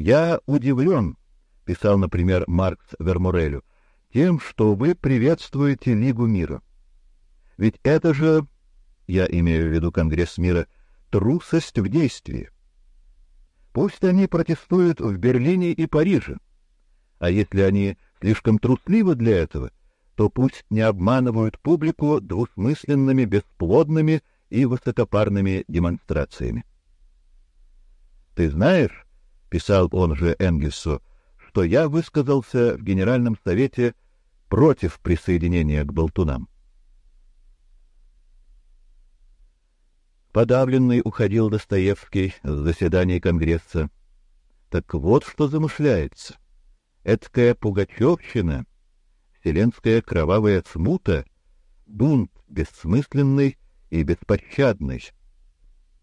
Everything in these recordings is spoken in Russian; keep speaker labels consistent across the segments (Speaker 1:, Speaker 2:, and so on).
Speaker 1: Я удивлен, писал, например, Маркс Верморелю, тем, что вы приветствуете Лигу мира. Ведь это же, я имею в виду Конгресс мира, трусость в действии. Пусть они протестуют в Берлине и Париже. А если они слишком трусливы для этого, то пусть не обманывают публику двусмысленными, бесплодными и высокопарными демонстрациями. Ты знаешь, писал он же Энгельсу, что я высказался в Генеральном совете против присоединения к болтунам. Подавленный уходил Достоевский с заседаний Конгресса. Так вот что замышляется. Эткая пугачевщина, вселенская кровавая смута, бунт бессмысленный и беспощадный.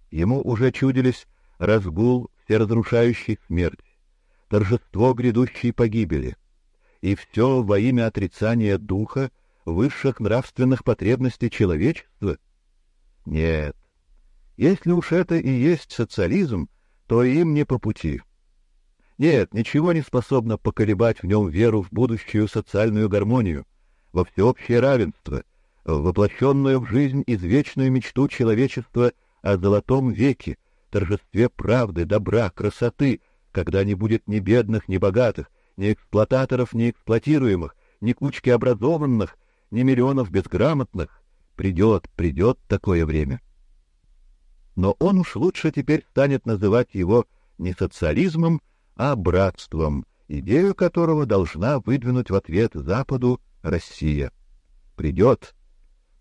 Speaker 1: Ему уже чудились разгул всеразрушающей смерти, торжество грядущей погибели, и все во имя отрицания духа высших нравственных потребностей человечества? Нет, если уж это и есть социализм, то им не по пути. Нет, ничего не способно поколебать в нем веру в будущую социальную гармонию, во всеобщее равенство, в воплощенную в жизнь извечную мечту человечества о золотом веке, торжестве правды, добра, красоты, когда не будет ни бедных, ни богатых, ни эксплуататоров, ни эксплуатируемых, ни кучки образованных, ни миллионов безграмотных. Придет, придет такое время но он уж лучше теперь станет называть его не социализмом, а братством, идею которого должна выдвинуть в ответ Западу Россия. Придет,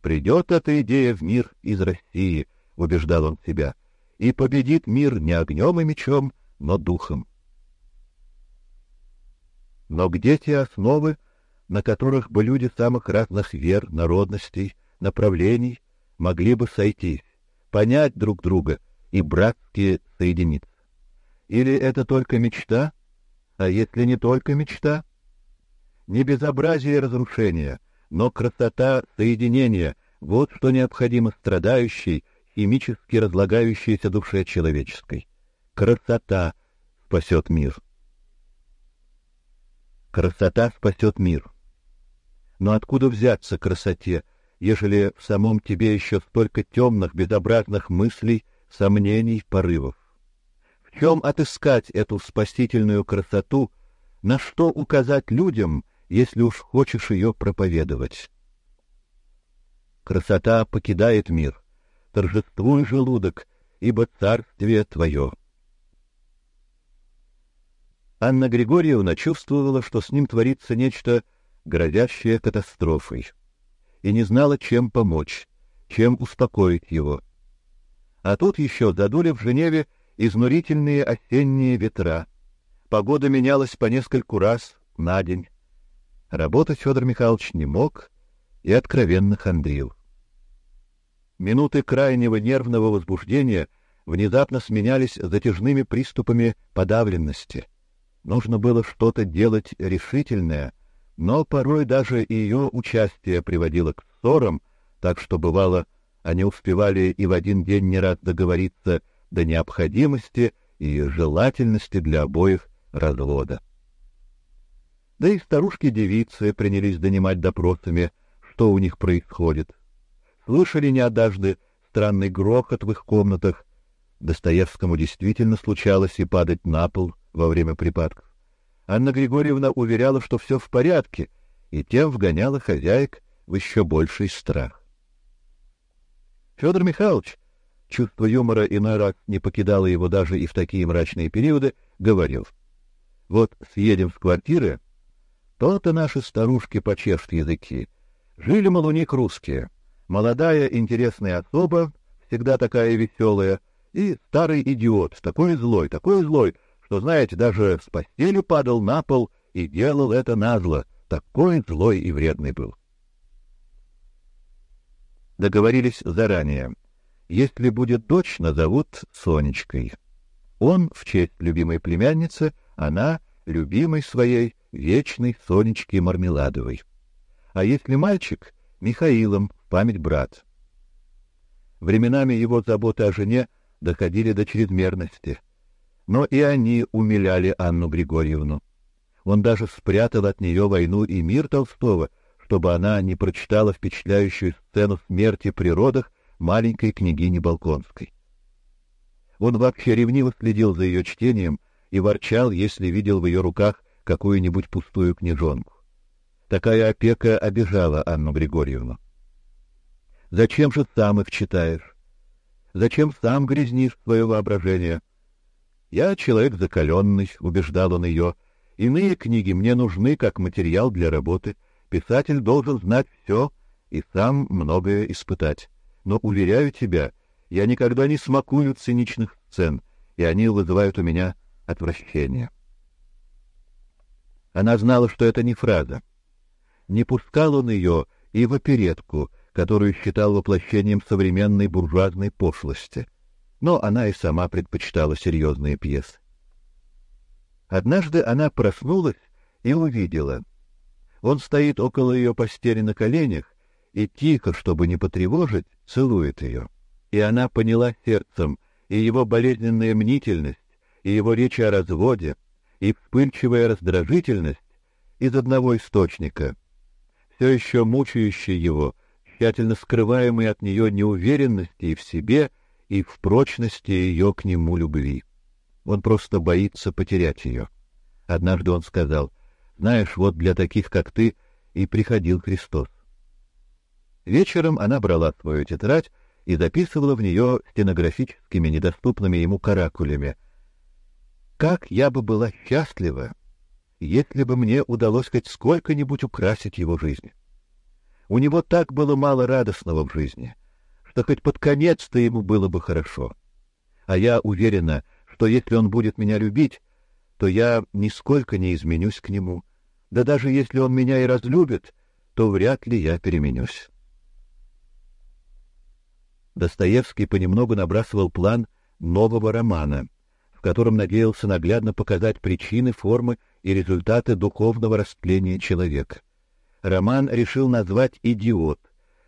Speaker 1: придет эта идея в мир из России, убеждал он себя, и победит мир не огнем и мечом, но духом. Но где те основы, на которых бы люди самых разных вер, народностей, направлений могли бы сойтись? понять друг друга и братски соединиться. Или это только мечта? А если не только мечта? Не безобразие разрушения, но красота соединения — вот что необходимо страдающей, химически разлагающейся душе человеческой. Красота спасет мир. Красота спасет мир. Но откуда взяться красоте, ежели в самом тебе еще столько темных, безобразных мыслей, сомнений, порывов? В чем отыскать эту спасительную красоту, на что указать людям, если уж хочешь ее проповедовать? Красота покидает мир. Торжествуй, желудок, ибо царствие твое. Анна Григорьевна чувствовала, что с ним творится нечто грозящее катастрофой и не знала, чем помочь, чем успокоить его. А тут еще задули в Женеве изнурительные осенние ветра. Погода менялась по нескольку раз на день. Работать Федор Михайлович не мог и откровенно хандрил. Минуты крайнего нервного возбуждения внезапно сменялись затяжными приступами подавленности. Нужно было что-то делать решительное — но порой даже ее участие приводило к ссорам, так что бывало, они успевали и в один день не раз договориться до необходимости и желательности для обоих развода. Да и старушки-девицы принялись донимать допросами, что у них происходит. Слышали не однажды странный грохот в их комнатах. Достоевскому действительно случалось и падать на пол во время припадков. Анна Григорьевна уверяла, что все в порядке, и тем вгоняла хозяек в еще больший страх. Федор Михайлович, чувство юмора иной раз не покидало его даже и в такие мрачные периоды, говорил: "Вот съедем с квартиры, то-то наши старушки почешут языки. Жили мол у них русские, молодая интересная особа, всегда такая веселая, и старый идиот, такой злой, такой злой, что, знаете, даже с постели падал на пол и делал это назло. Такой злой и вредный был. Договорились заранее. Если будет дочь, назовут Сонечкой. Он в честь любимой племянницы, она любимой своей вечной Сонечки Мармеладовой. А если мальчик, Михаилом память брат. Временами его заботы о жене доходили до чрезмерности — но и они умиляли Анну Григорьевну. Он даже спрятал от нее «Войну и мир» Толстого, чтобы она не прочитала впечатляющую сцену смерти при родах маленькой княгини Балконской. Он вообще ревниво следил за ее чтением и ворчал, если видел в ее руках какую-нибудь пустую книжонку. Такая опека обижала Анну Григорьевну. Зачем же сам их читаешь? Зачем сам грязнишь свое воображение? Я человек закаленный, убеждал он ее. Иные книги мне нужны как материал для работы. Писатель должен знать все и сам многое испытать. Но уверяю тебя, я никогда не смакую циничных сцен, и они вызывают у меня отвращение. Она знала, что это не фраза. Не пускал он ее и в оперетку, которую считал воплощением современной буржуазной пошлости. Но она и сама предпочитала серьезные пьесы. Однажды она проснулась и увидела. Он стоит около ее постели на коленях и тихо, чтобы не потревожить, целует ее. И она поняла сердцем и его болезненная мнительность, и его речь о разводе, и вспыльчивая раздражительность из одного источника, все еще мучающий его, тщательно скрываемый от нее неуверенности и в себе, и в прочности ее к нему любви. Он просто боится потерять ее. Однажды он сказал: "Знаешь, вот для таких, как ты, и приходил Христос". Вечером она брала свою тетрадь и записывала в нее стенографическими недоступными ему каракулями. Как я бы была счастлива, если бы мне удалось хоть сколько-нибудь украсить его жизнь. У него так было мало радостного в жизни, что хоть под конец-то ему было бы хорошо. А я уверена, что если он будет меня любить, то я нисколько не изменюсь к нему. Да даже если он меня и разлюбит, то вряд ли я переменюсь. Достоевский понемногу набрасывал план нового романа, в котором надеялся наглядно показать причины, формы и результаты духовного растления человека. Роман решил назвать «Идиот»,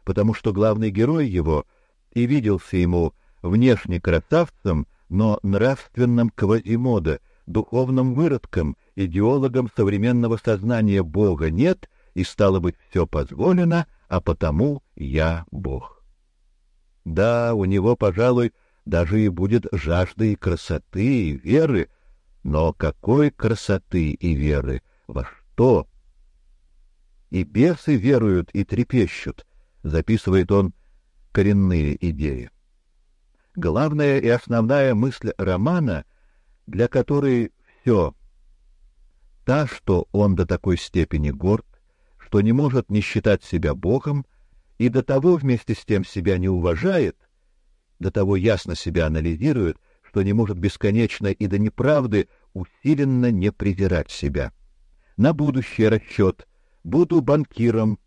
Speaker 1: потому что главный герой его и виделся ему внешне красавцем, но нравственным квазимода, духовным выродком, идеологом современного сознания Бога нет, и стало быть, все позволено, а потому я Бог. Да, у него, пожалуй, даже и будет жажда и красоты, и веры, но какой красоты и веры? Во что? И бесы веруют и трепещут, записывает он коренные идеи. Главная и основная мысль романа, для которой все та, что он до такой степени горд, что не может не считать себя богом, и до того вместе с тем себя не уважает, до того ясно себя анализирует, что не может бесконечно и до неправды усиленно не презирать себя. На будущий расчет буду банкиром,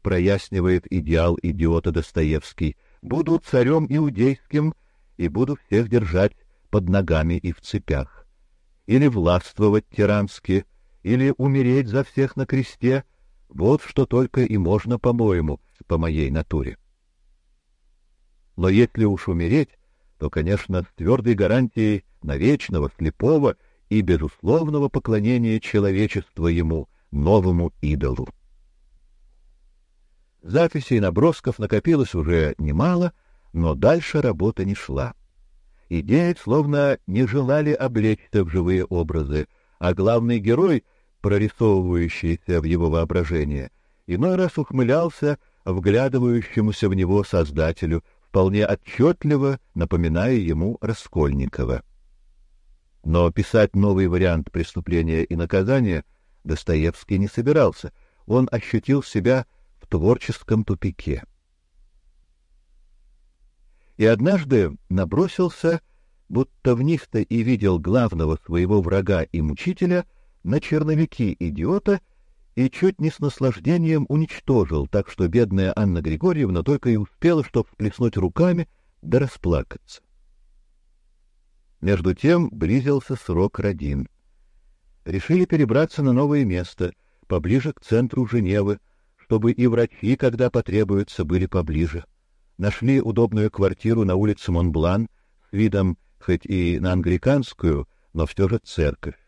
Speaker 1: прояснивает идеал идиота Достоевский, буду царем иудейским и буду всех держать под ногами и в цепях. Или властвовать тирански, или умереть за всех на кресте, вот что только и можно, по-моему, по моей натуре. Но если уж умереть, то, конечно, с твердой гарантией на вечного, слепого и безусловного поклонения человечества ему, новому идолу. Записей и набросков накопилось уже немало, но дальше работа не шла. Идеи словно не желали облечься в живые образы, а главный герой, прорисовывающийся в его воображение, иной раз ухмылялся вглядывающемуся в него создателю, вполне отчетливо напоминая ему Раскольникова. Но писать новый вариант преступления и наказания Достоевский не собирался. Он ощутил себя в творческом тупике. И однажды набросился, будто в них-то и видел главного своего врага и мучителя, на черновики идиота и чуть не с наслаждением уничтожил, так что бедная Анна Григорьевна только и успела что всплеснуть руками да расплакаться. Между тем близился срок родин. Решили перебраться на новое место, поближе к центру Женевы, чтобы и врачи, когда потребуется, были поближе. Нашли удобную квартиру на улице Монблан с видом хоть и на англиканскую, но все же церковь.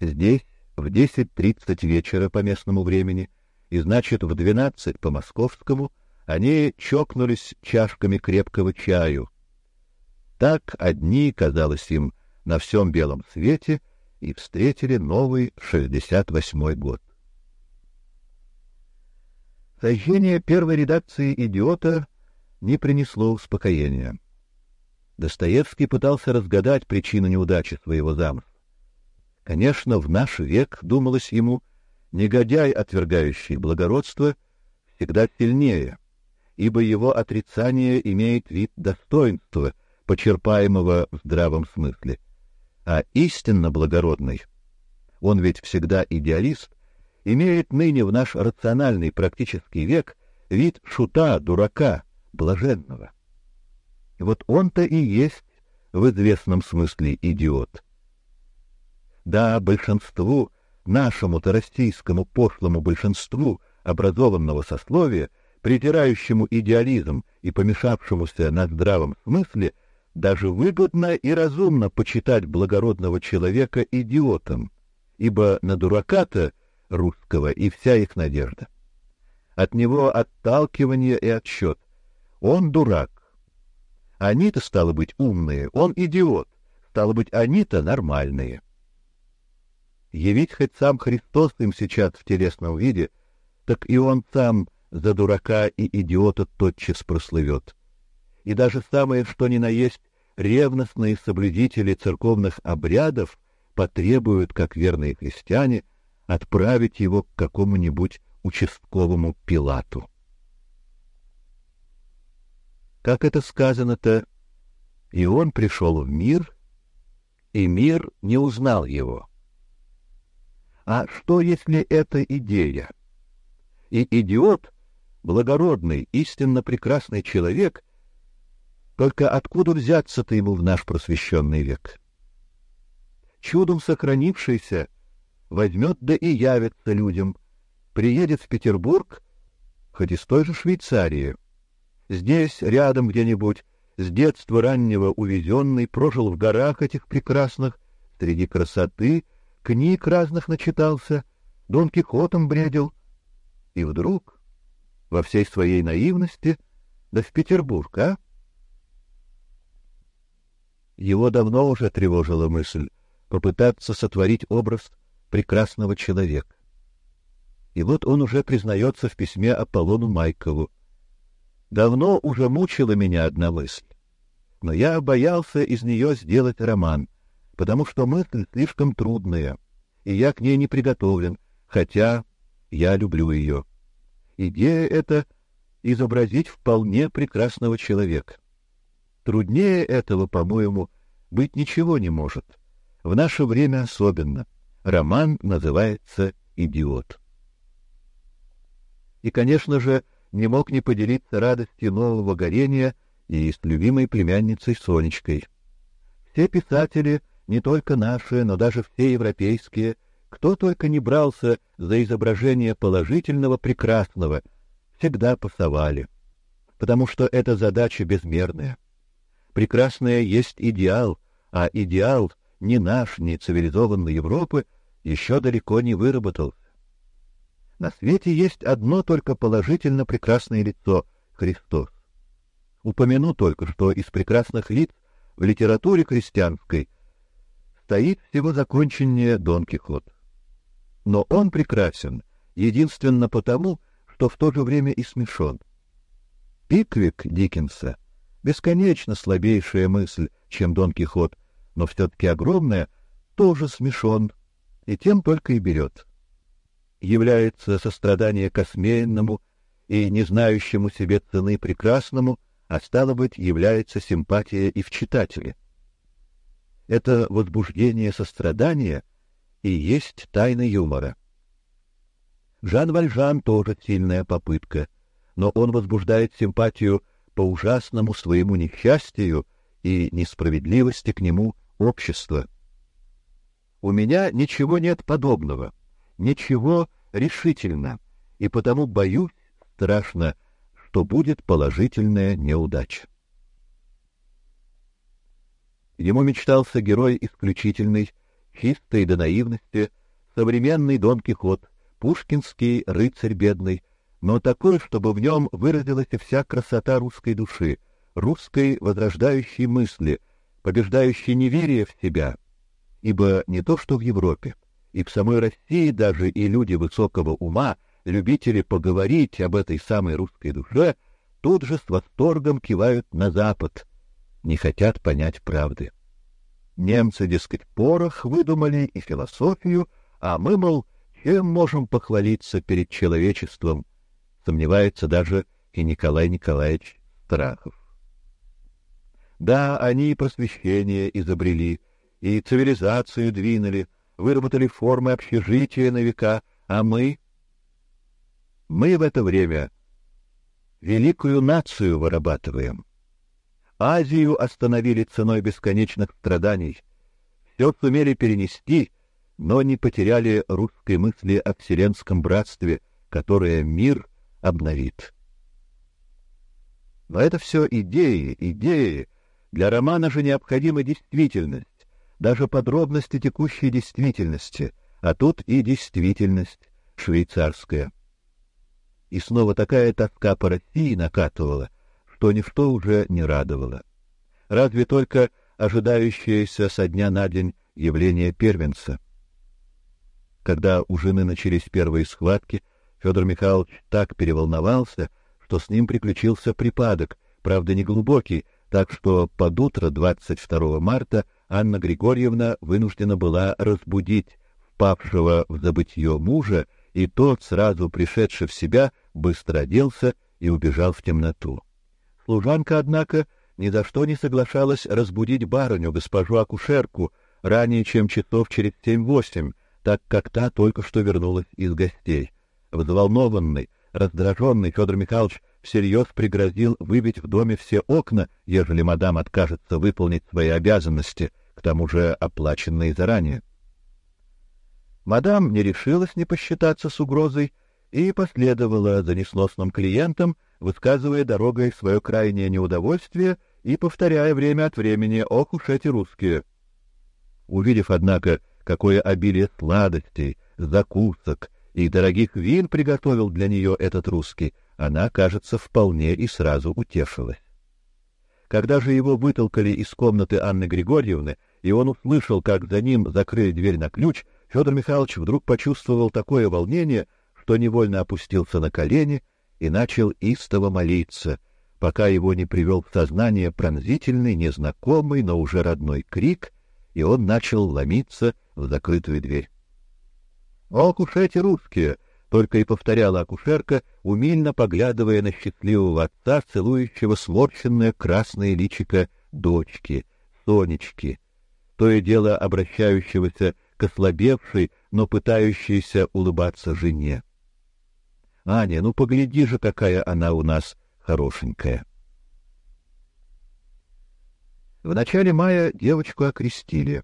Speaker 1: Здесь в 10.30 вечера по местному времени, и значит в 12 по московскому, они чокнулись чашками крепкого чаю. Так одни, казалось им, на всем белом свете и встретили новый 68-й год. Сожжение первой редакции «Идиота» не принесло успокоения. Достоевский пытался разгадать причину неудачи своего замысла. Конечно, в наш век, думалось ему, негодяй, отвергающий благородство, всегда сильнее, ибо его отрицание имеет вид достоинства, почерпаемого в здравом смысле. А истинно благородный, он ведь всегда идеалист, имеет ныне в наш рациональный практический век вид шута, дурака, блаженного. И вот он-то и есть в известном смысле идиот. Да, большинству, нашему-то российскому пошлому большинству образованного сословия, притирающему идеализм и помешавшемуся на здравом смысле, даже выгодно и разумно почитать благородного человека идиотом, ибо на дурака-то русского и вся их надежда. От него отталкивание и отсчет. Он дурак, они-то, стало быть, умные, он идиот. Стало быть, они-то нормальные. Явить хоть сам Христос им сейчас в телесном виде, так и он сам за дурака и идиота тотчас прослывет. И даже самые, что ни на есть, ревностные соблюдители церковных обрядов потребуют, как верные христиане, отправить его к какому-нибудь участковому Пилату. Как это сказано-то? И он пришел в мир, и мир не узнал его. А что, если это идея? И идиот, благородный, истинно прекрасный человек, только откуда взяться-то ему в наш просвещенный век? Чудом сохранившийся возьмет да и явится людям, приедет в Петербург, хоть из той же Швейцарии, Здесь, рядом где-нибудь, с детства раннего увезенный, прожил в горах этих прекрасных, среди красоты, книг разных начитался, Дон Кихотом бредил. И вдруг, во всей своей наивности, да в Петербург, а? Его давно уже тревожила мысль попытаться сотворить образ прекрасного человека. И вот он уже признается в письме Аполлону Майкову. Давно уже мучила меня одна мысль, но я боялся из нее сделать роман, потому что мысль слишком трудная, и я к ней не приготовлен, хотя я люблю ее. Идея эта изобразить вполне прекрасного человека. Труднее этого, по-моему, быть ничего не может. В наше время особенно. Роман называется «Идиот». И, конечно же, не мог не поделиться радостью нового горения и с любимой племянницей Сонечкой. Все писатели, не только наши, но даже все европейские, кто только не брался за изображение положительного прекрасного, всегда пасовали, потому что эта задача безмерная. Прекрасное есть идеал, а идеал ни наш, ни цивилизованной Европы еще далеко не выработался. На свете есть одно только положительно прекрасное лицо — Христос. Упомяну только, что из прекрасных лиц в литературе крестьянской стоит всего законченнее Дон Кихот. Но он прекрасен единственно потому, что в то же время и смешон. Пиквик Диккенса — бесконечно слабейшая мысль, чем Дон Кихот, но все-таки огромная, тоже смешон, и тем только и берет является сострадание к осмеянному и не знающему себе цены прекрасному, а стало быть, является симпатия и в читателе. Это возбуждение сострадания и есть тайна юмора. Жан Вальжан тоже сильная попытка, но он возбуждает симпатию по ужасному своему несчастью и несправедливости к нему общества. У меня ничего нет подобного ничего решительно, и потому боюсь страшно, что будет положительная неудача. Ему мечтался герой исключительный, чистый до наивности, современный Дон Кихот, пушкинский рыцарь бедный, но такой, чтобы в нем выразилась вся красота русской души, русской возрождающей мысли, побеждающей неверие в себя. Ибо не то, что в Европе, и в самой России даже и люди высокого ума, любители поговорить об этой самой русской душе, тут же с восторгом кивают на Запад, не хотят понять правды. Немцы, дескать, порох выдумали и философию, а мы, мол, чем можем похвалиться перед человечеством? Сомневается даже и Николай Николаевич Страхов. Да, они и просвещение изобрели, и цивилизацию двинули, выработали формы общежития на века, а мы... Мы в это время великую нацию вырабатываем. Азию остановили ценой бесконечных страданий. Все сумели перенести, но не потеряли русской мысли о вселенском братстве, которое мир обновит. Но это все идеи, идеи. Для романа же необходима действительность, даже подробности текущей действительности, а тут и действительность швейцарская. И снова такая тоска по России накатывала, что ничто уже не радовало. Разве только ожидающееся со дня на день явление первенца. Когда у жены начались первые схватки, Федор Михайлович так переволновался, что с ним приключился припадок, правда не глубокий, так что под утро 22 марта Анна Григорьевна вынуждена была разбудить впавшего в забытье мужа, и тот, сразу пришедший в себя, быстро оделся и убежал в темноту. Служанка, однако, ни за что не соглашалась разбудить барыню, госпожу акушерку, ранее, чем часов через семь-восемь, так как та только что вернулась из гостей. Взволнованный, раздраженный Федор Михайлович всерьез пригрозил выбить в доме все окна, ежели мадам откажется выполнить свои обязанности, к тому же оплаченные заранее. Мадам не решилась не посчитаться с угрозой и последовала за несносным клиентом, высказывая дорогой свое крайнее неудовольствие и повторяя время от времени «Ох уж эти русские!». Увидев, однако, какое обилие сладостей, закусок и дорогих вин приготовил для нее этот русский, она, кажется, вполне и сразу утешилась. Когда же его вытолкали из комнаты Анны Григорьевны, и он услышал, как за ним закрыли дверь на ключ, Федор Михайлович вдруг почувствовал такое волнение, что невольно опустился на колени и начал истово молиться, пока его не привел в сознание пронзительный, незнакомый, но уже родной крик, и он начал ломиться в закрытую дверь. «Ох уж эти русские!» — только и повторяла акушерка, умильно поглядывая на счастливого отца, целующего сморщенное красное личико дочки, Сонечки, то и дело обращающегося к ослабевшей, но пытающейся улыбаться жене. Аня, ну погляди же, какая она у нас хорошенькая. В начале мая девочку окрестили.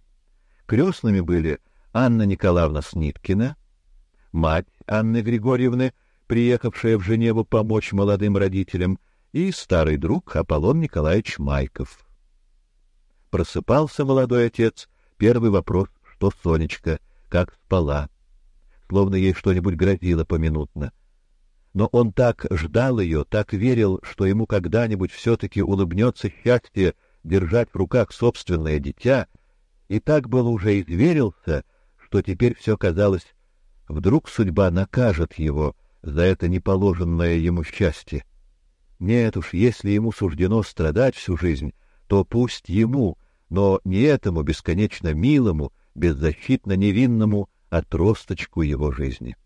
Speaker 1: Крестными были Анна Николаевна Сниткина, мать Анны Григорьевны, приехавшая в Женеву помочь молодым родителям, и старый друг Аполлон Николаевич Майков. Просыпался молодой отец, первый вопрос, что Сонечка, как спала, словно ей что-нибудь грозило поминутно но он так ждал ее, так верил, что ему когда-нибудь все-таки улыбнется счастье держать в руках собственное дитя, и так был уже изверился, что теперь все казалось, вдруг судьба накажет его за это неположенное ему счастье. Нет уж, если ему суждено страдать всю жизнь, то пусть ему, но не этому бесконечно милому, беззащитно невинному отросточку его жизни.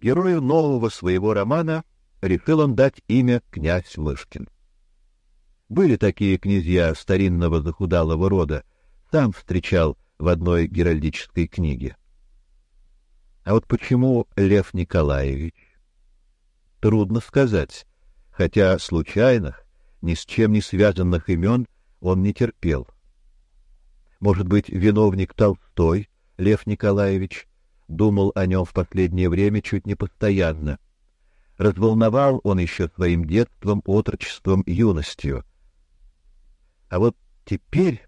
Speaker 1: Герою нового своего романа решил он дать имя князь Мышкин. Были такие князья старинного захудалого рода, сам встречал в одной геральдической книге. А вот почему Лев Николаевич? Трудно сказать, хотя случайных, ни с чем не связанных имен он не терпел. Может быть, виновник Толстой, Лев Николаевич, думал о нем в последнее время чуть не постоянно. Разволновал он еще своим детством, отрочеством, юностью. А вот теперь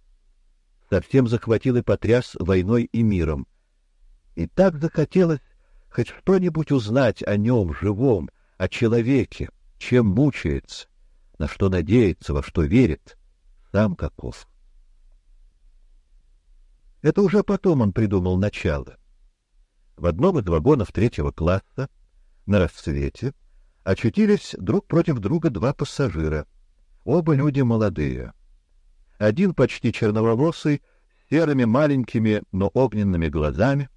Speaker 1: совсем захватил и потряс войной и миром. И так захотелось хоть что-нибудь узнать о нем живом, о человеке, чем мучается, на что надеется, во что верит, сам каков. Это уже потом он придумал начало. В одном из вагонов третьего класса на рассвете очутились друг против друга два пассажира. Оба люди молодые. Один почти черноволосый, с серыми маленькими, но огненными глазами.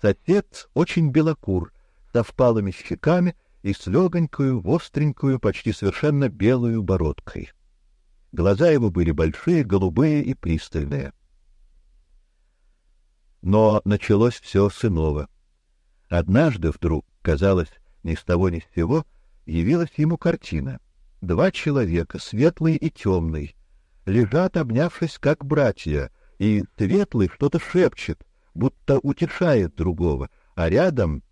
Speaker 1: Сосед очень белокур, со впалыми щеками и с легонькую, остренькую, почти совершенно белую бородкой. Глаза его были большие, голубые и пристальные. Но началось все с иного. Однажды вдруг, казалось, ни с того ни с сего, явилась ему картина. Два человека, светлый и темный, лежат, обнявшись как братья, и светлый что-то шепчет, будто утешает другого, а рядом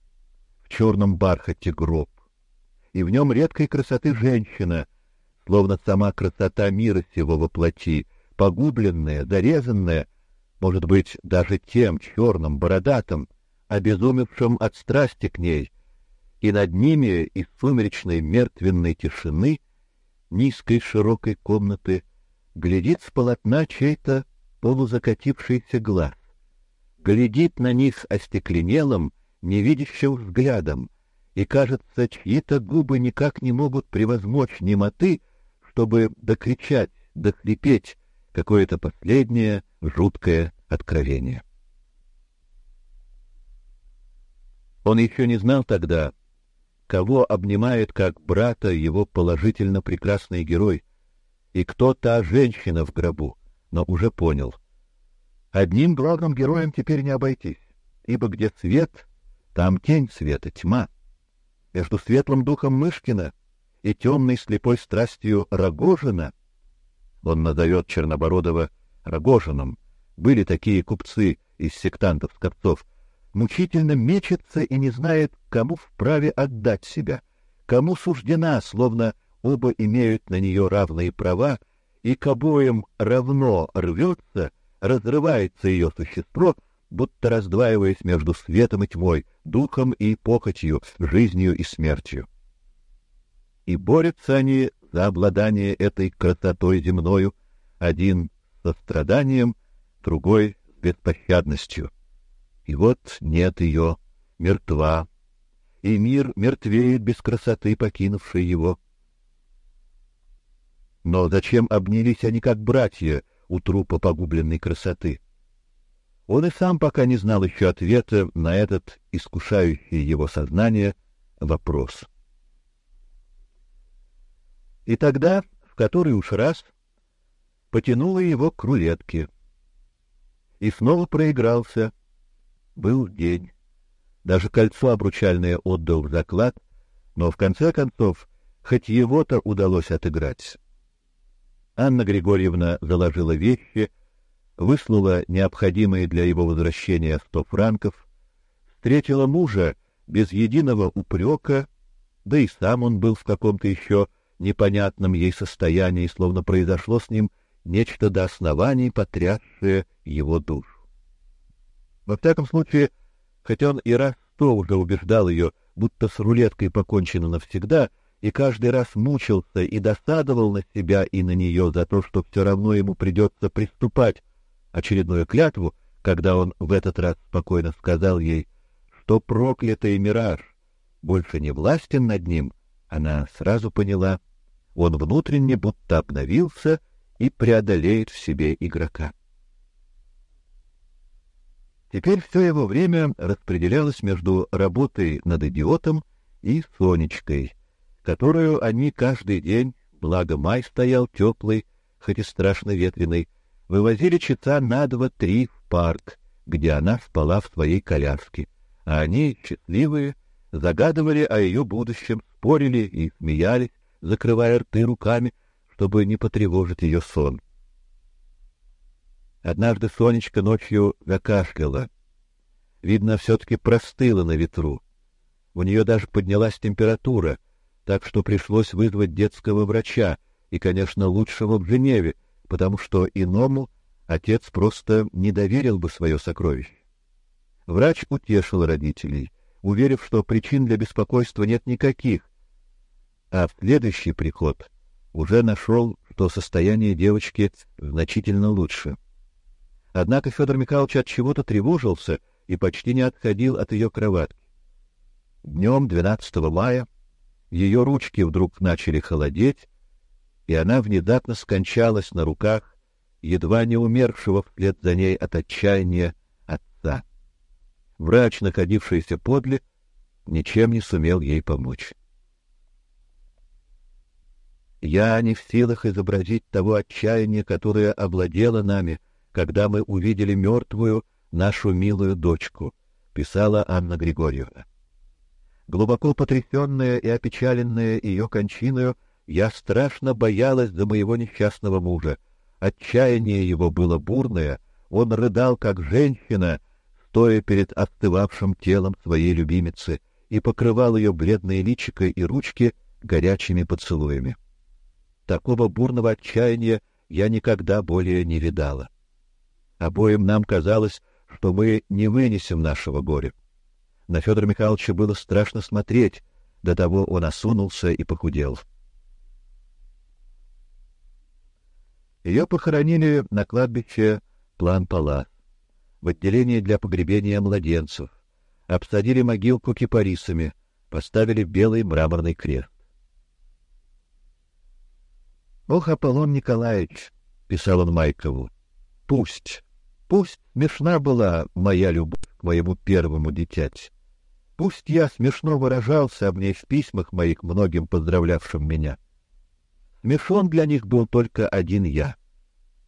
Speaker 1: в черном бархате гроб, и в нем редкой красоты женщина, словно сама красота мира сего воплоти, погубленная, зарезанная, может быть, даже тем черным бородатым, обезумевшим от страсти к ней, и над ними из сумеречной мертвенной тишины низкой широкой комнаты глядит с полотна чей-то полузакатившийся глаз, глядит на них остекленелым, невидящим взглядом, и, кажется, чьи-то губы никак не могут превозмочь немоты, чтобы докричать, дохрипеть какое-то последнее жуткое откровение. Он еще не знал тогда, кого обнимает как брата его положительно прекрасный герой, и кто та женщина в гробу, но уже понял. Одним главным героем теперь не обойтись, ибо где свет, там тень света, тьма. Между светлым духом Мышкина и темной слепой страстью Рогожина он назовет Чернобородова Рогожиным, были такие купцы из сектантов-скопцов, мучительно мечется и не знает, кому вправе отдать себя, кому суждена, словно оба имеют на нее равные права, и к обоим равно рвется, разрывается ее существо, будто раздваиваясь между светом и тьмой, духом и похотью, жизнью и смертью. И борются они за обладание этой красотой земною, один со страданием, другой с беспощадностью. И вот нет ее, мертва, и мир мертвеет без красоты, покинувшей его. Но зачем обнялись они как братья у трупа погубленной красоты? Он и сам пока не знал еще ответа на этот искушающий его сознание вопрос. И тогда, в который уж раз, потянуло его к рулетке. И снова проигрался — был день. Даже кольцо обручальное отдал в заклад, но в конце концов хоть его-то удалось отыграть. Анна Григорьевна заложила вещи, выслала необходимые для его возвращения сто франков, встретила мужа без единого упрека, да и сам он был в каком-то еще непонятном ей состоянии, словно произошло с ним нечто до оснований, потрясшее его душу. Во всяком случае, хотя он и раз сто уже убеждал ее, будто с рулеткой покончено навсегда, и каждый раз мучился и досадовал на себя и на нее за то, что все равно ему придется приступать очередную клятву, когда он в этот раз спокойно сказал ей, что проклятый мираж больше не властен над ним, она сразу поняла, он внутренне будто обновился и преодолеет в себе игрока. Теперь все его время распределялось между работой над идиотом и Сонечкой, которую они каждый день, благо май стоял теплый, хоть и страшно ветреный, вывозили часа на два-три в парк, где она спала в своей коляске, а они, счастливые, загадывали о ее будущем, спорили и смеялись, закрывая рты руками, чтобы не потревожить ее сон. Однажды Сонечка ночью закашляла. Видно, все-таки простыла на ветру. У нее даже поднялась температура, так что пришлось вызвать детского врача, и, конечно, лучшего в Женеве, потому что иному отец просто не доверил бы свое сокровище. Врач утешил родителей, уверив, что причин для беспокойства нет никаких, а в следующий приход уже нашел, что состояние девочки значительно лучше. Однако Федор Михайлович от чего-то тревожился и почти не отходил от ее кроватки. Днем 12 мая ее ручки вдруг начали холодеть, и она внезапно скончалась на руках едва не умершего вслед за ней от отчаяния отца. Врач, находившийся подле, ничем не сумел ей помочь. Я не в силах изобразить того отчаяния, которое овладело нами, когда мы увидели мертвую нашу милую дочку, писала Анна Григорьевна. Глубоко потрясенная и опечаленная ее кончиною, я страшно боялась за моего несчастного мужа. Отчаяние его было бурное, он рыдал как женщина, стоя перед остывавшим телом своей любимицы, и покрывал ее бледное личико и ручки горячими поцелуями. Такого бурного отчаяния я никогда более не видала. Обоим нам казалось, что мы не вынесем нашего горя. На Федора Михайловича было страшно смотреть, до того он осунулся и похудел. Ее похоронили на кладбище План-Палас в отделении для погребения младенцев, обсадили могилку кипарисами, поставили белый мраморный крест. Ох, Аполлон Николаевич, писал он Майкову. Пусть, пусть смешна была моя любовь к моему первому дитяти. Пусть я смешно выражался об ней в письмах моих многим поздравлявшим меня. Смешон для них был только один я.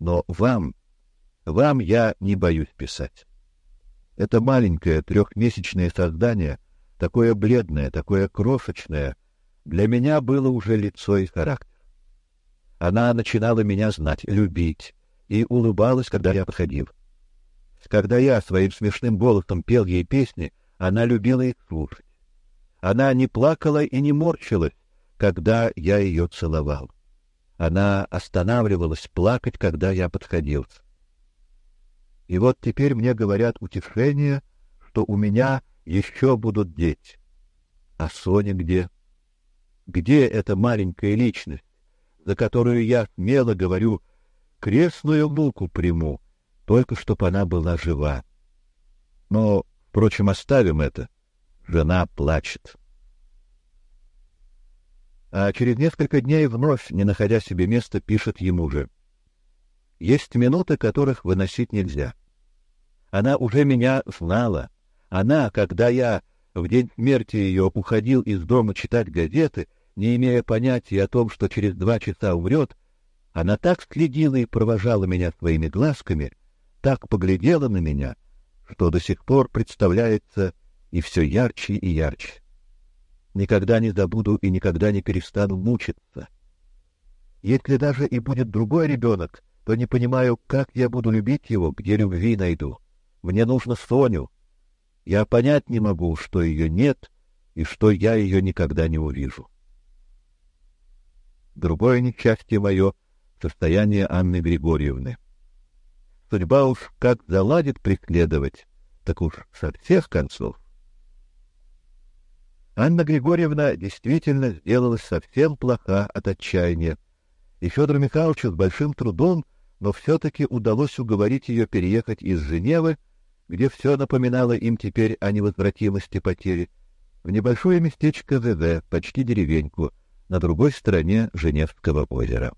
Speaker 1: Но вам, вам я не боюсь писать. Это маленькое трехмесячное создание, такое бледное, такое крошечное, для меня было уже лицо и характер. Она начинала меня знать, любить, и улыбалась, когда я подходил. Когда я своим смешным голосом пел ей песни, она любила их слушать. Она не плакала и не морщилась, когда я ее целовал. Она останавливалась плакать, когда я подходил. И вот теперь мне говорят утешение, что у меня еще будут дети. А Соня где? Где эта маленькая личность, за которую я смело говорю, крестную муку приму, только чтоб она была жива? Но, впрочем, оставим это. Жена плачет. А через несколько дней вновь, не находя себе места, пишет ему же: есть минуты, которых выносить нельзя. Она уже меня знала. Она, когда я в день смерти ее уходил из дома читать газеты, не имея понятия о том, что через два часа умрет, она так следила и провожала меня своими глазками, так поглядела на меня, что до сих пор представляется и все ярче и ярче. Никогда не забуду и никогда не перестану мучиться. Если даже и будет другой ребенок, то не понимаю, как я буду любить его, где любви найду. Мне нужно Соню. Я понять не могу, что ее нет и что я ее никогда не увижу. Другое несчастье мое — состояние Анны Григорьевны. Судьба уж как заладит преследовать, так уж со всех концов. Анна Григорьевна действительно сделалась совсем плоха от отчаяния, и Федору Михайловичу с большим трудом но все-таки удалось уговорить ее переехать из Женевы, где все напоминало им теперь о невозвратимости потери, в небольшое местечко ВВ, почти деревеньку, на другой стороне Женевского озера.